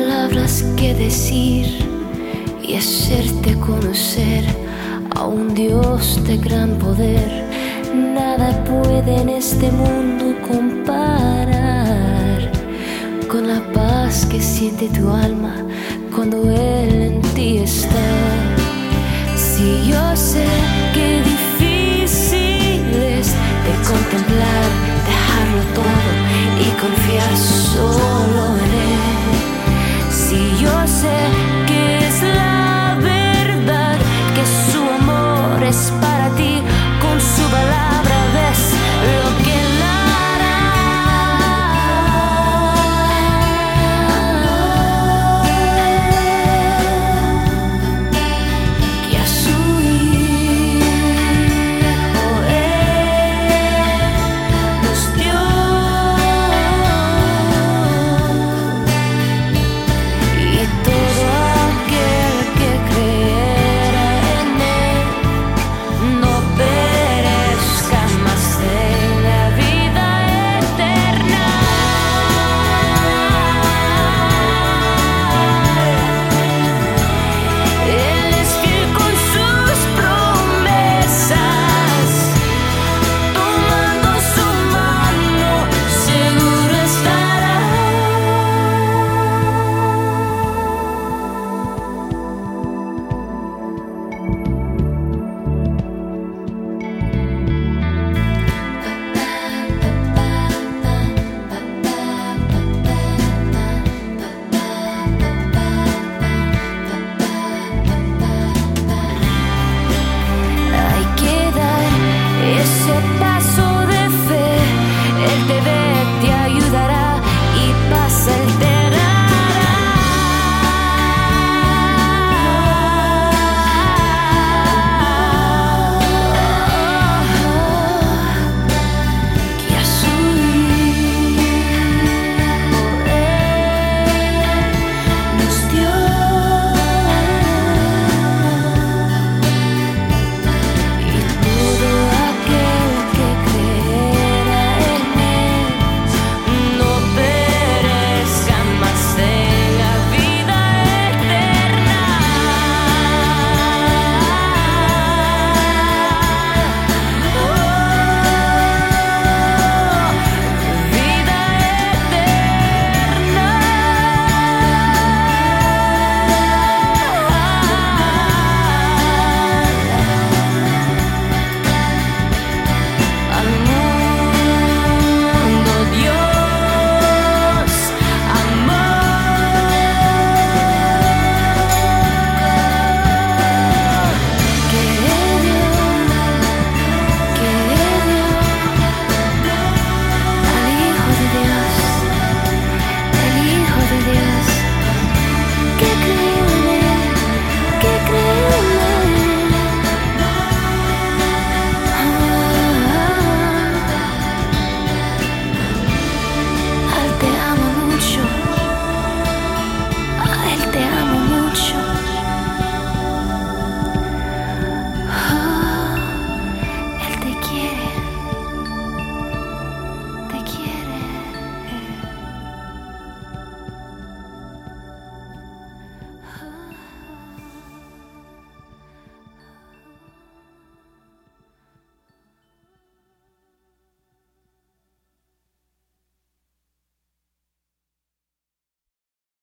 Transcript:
palabras que decir y hacerte conocer a un Dios de gran poder. Nada puede en este mundo comparar con la paz que siente tu alma cuando Él en ti está. Si yo sé que difícil es de contemplar, dejarlo todo y confiar solo